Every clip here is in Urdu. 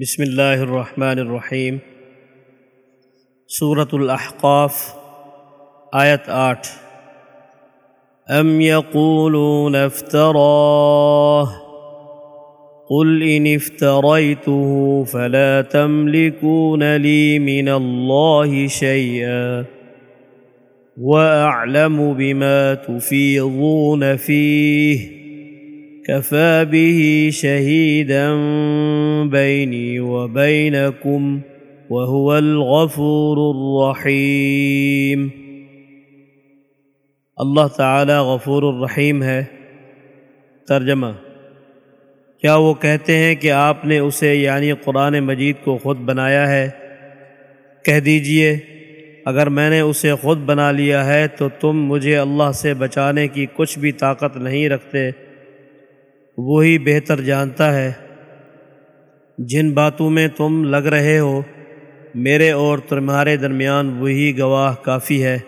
بسم اللہ الرحمن الرحیم۔ صورت الاحقاف آیت آٹھ۔ ام یقولون افتراه، قل ان افتریته فلا تملكون لي من الله شيئا واعلم بما تفيضون فيه۔ كفى به شهيدا بيني وبينكم وهو الغفور الرحيم. اللہ تعالی غفور الرحیم ہے. ترجمہ کیا وہ کہتے ہیں کہ آپ نے اسے یعنی قرآن مجید کو خود بنایا ہے؟ کہہ دیجیے، اگر میں نے اسے خود بنا لیا ہے تو تم مجھے اللہ سے بچانے کی کچھ بھی طاقت نہیں رکھتے۔ وہی بہتر جانتا ہے۔ جن باتوں میں تم لگ رہے ہو، میرے اور تمہارے درمیان وہی گواہ کافی ہے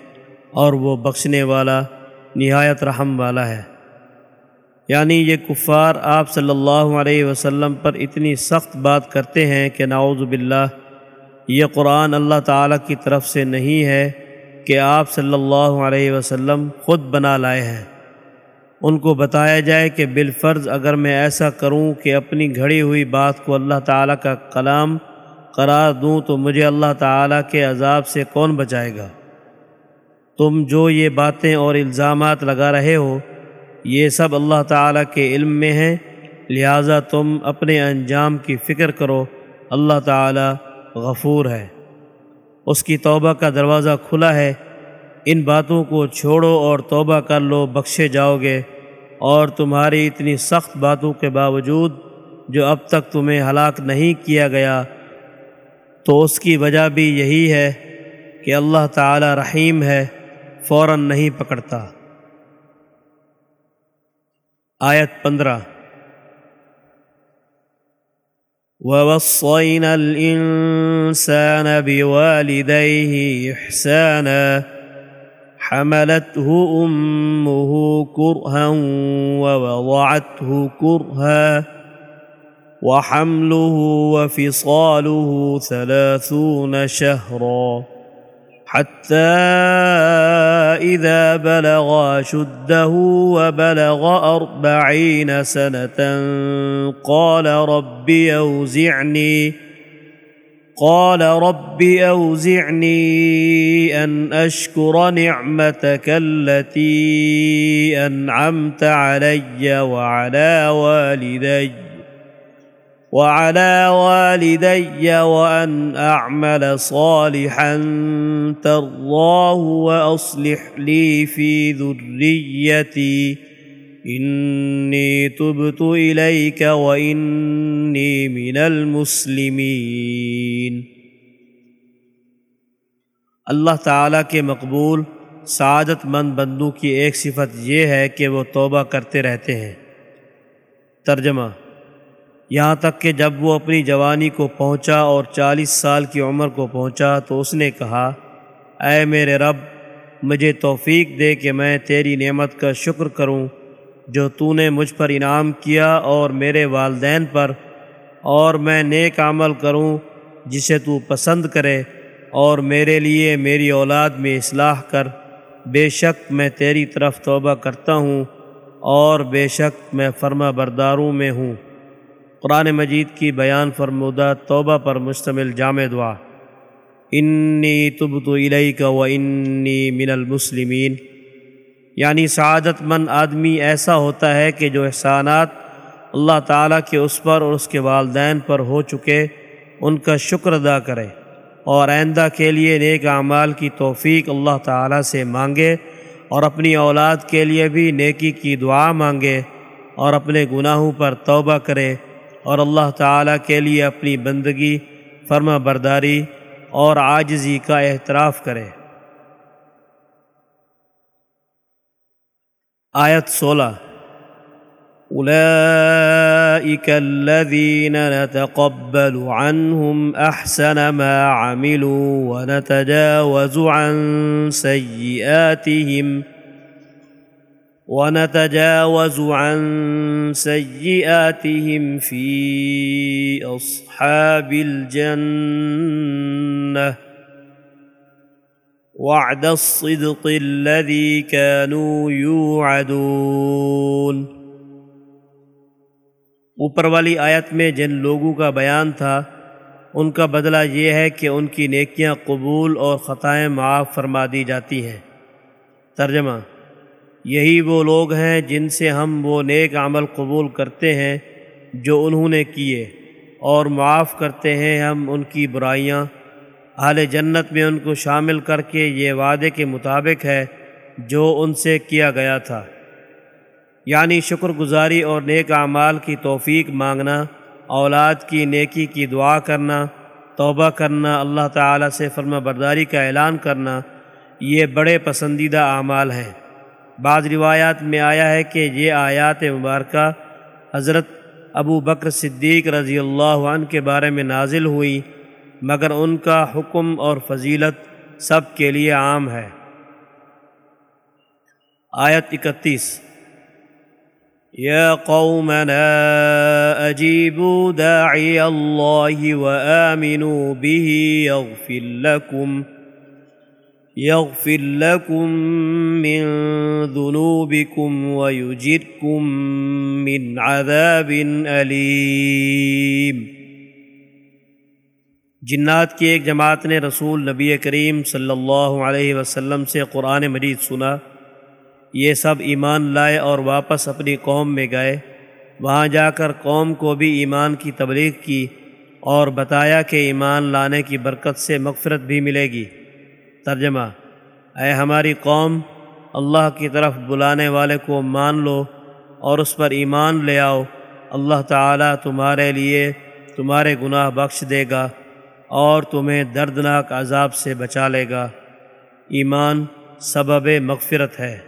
اور وہ بخشنے والا نہایت رحم والا ہے۔ یعنی یہ کفار آپ صلی اللہ علیہ وسلم پر اتنی سخت بات کرتے ہیں کہ نعوذ باللہ، یہ قرآن اللہ تعالیٰ کی طرف سے نہیں ہے کہ آپ صلی اللہ علیہ وسلم خود بنا لائے ہیں۔ ان کو بتایا جائے کہ بالفرض اگر میں ایسا کروں کہ اپنی گھڑی ہوئی بات کو اللہ تعالیٰ کا کلام قرار دوں تو مجھے اللہ تعالیٰ کے عذاب سے کون بچائے گا؟ تم جو یہ باتیں اور الزامات لگا رہے ہو، یہ سب اللہ تعالیٰ کے علم میں ہیں۔ لہٰذا تم اپنے انجام کی فکر کرو، اللہ تعالیٰ غفور ہے۔ اس کی توبہ کا دروازہ کھلا ہے۔ ان باتوں کو چھوڑو اور توبہ کر لو، بخشے جاؤ گے۔ اور تمہاری اتنی سخت باتوں کے باوجود جو اب تک تمہیں ہلاک نہیں کیا گیا، تو اس کی وجہ بھی یہی ہے کہ اللہ تعالی رحیم ہے، فوراً نہیں پکڑتا۔ آیت پندرہ۔ وَوَصَّيْنَا الْإِنسَانَ بِوَالِدَيْهِ إِحْسَانًا۔ حملته امه كرها ووضعته كرها وحمله وفصاله ثلاثون شهرا حتى اذا بلغ شده وبلغ اربعين سنه قال رب اوزعني قال رب اوزعني ان اشكر نعمتك التي انعمت علي وعلى والدي وعلى والدي وان اعمل صالحا ترضاه واصلح لي في ذريتي انی تبت الیک وانی من المسلمین اللہ تعالیٰ کے مقبول سعادت مند بندوں کی ایک صفت یہ ہے کہ وہ توبہ کرتے رہتے ہیں۔ ترجمہ، یہاں تک کہ جب وہ اپنی جوانی کو پہنچا اور چالیس سال کی عمر کو پہنچا تو اس نے کہا، اے میرے رب، مجھے توفیق دے کہ میں تیری نعمت کا شکر کروں۔ جو تو نے مجھ پر انعام کیا اور میرے والدین پر، اور میں نیک عمل کروں جسے تو پسند کرے، اور میرے لیے میری اولاد میں اصلاح کر۔ بے شک میں تیری طرف توبہ کرتا ہوں، اور بے شک میں فرما برداروں میں ہوں۔ قرآن مجید کی بیان فرمودہ توبہ پر مشتمل جامع دعا۔ انی تبت الیک و انی من المسلمین یعنی سعادت مند آدمی ایسا ہوتا ہے کہ جو احسانات اللہ تعالیٰ کے اس پر اور اس کے والدین پر ہو چکے، ان کا شکر ادا کرے اور آئندہ کے لیے نیک اعمال کی توفیق اللہ تعالیٰ سے مانگے اور اپنی اولاد کے لیے بھی نیکی کی دعا مانگے اور اپنے گناہوں پر توبہ کرے اور اللہ تعالیٰ کے لیے اپنی بندگی، فرما برداری اور عاجزی کا احتراف کرے۔ آیت سولہ۔ اولئك الذين نتقبل عنهم احسن ما عملوا ونتجاوز عن سيئاتهم ونتجاوز عن سيئاتهم في اصحاب الجنه وعد الصدق الذي كانوا يوعدون۔ اوپر والی آیت میں جن لوگوں کا بیان تھا، ان کا بدلہ یہ ہے کہ ان کی نیکیاں قبول اور خطائیں معاف فرما دی جاتی ہیں۔ ترجمہ یہی وہ لوگ ہیں جن سے ہم وہ نیک عمل قبول کرتے ہیں جو انہوں نے کیے اور معاف کرتے ہیں ہم ان کی برائیاں۔ اہل جنت میں ان کو شامل کر کے یہ وعدے کے مطابق ہے جو ان سے کیا گیا تھا۔ یعنی شکر گزاری اور نیک اعمال کی توفیق مانگنا، اولاد کی نیکی کی دعا کرنا، توبہ کرنا، اللہ تعالیٰ سے فرما برداری کا اعلان کرنا، یہ بڑے پسندیدہ اعمال ہیں۔ بعض روایات میں آیا ہے کہ یہ آیات مبارکہ حضرت ابو بکر صدیق رضی اللہ عنہ کے بارے میں نازل ہوئی۔ مگر ان کا حکم اور فضیلت سب کے لیے عام ہے۔ آیت اکتیس۔ یا قومنا اجیبوا داعی اللہ وآمنوا به یغفر لکم یغفر لکم من ذنوبکم ویجرکم من عذاب علیم۔ جنات کی ایک جماعت نے رسول نبی کریم صلی اللہ علیہ وسلم سے قرآن مجید سنا۔ یہ سب ایمان لائے اور واپس اپنی قوم میں گئے۔ وہاں جا کر قوم کو بھی ایمان کی تبلیغ کی اور بتایا کہ ایمان لانے کی برکت سے مغفرت بھی ملے گی۔ ترجمہ اے ہماری قوم، اللہ کی طرف بلانے والے کو مان لو اور اس پر ایمان لے آؤ۔ اللہ تعالیٰ تمہارے لیے تمہارے گناہ بخش دے گا۔ اور تمہیں دردناک عذاب سے بچا لے گا۔ ایمان سبب مغفرت ہے۔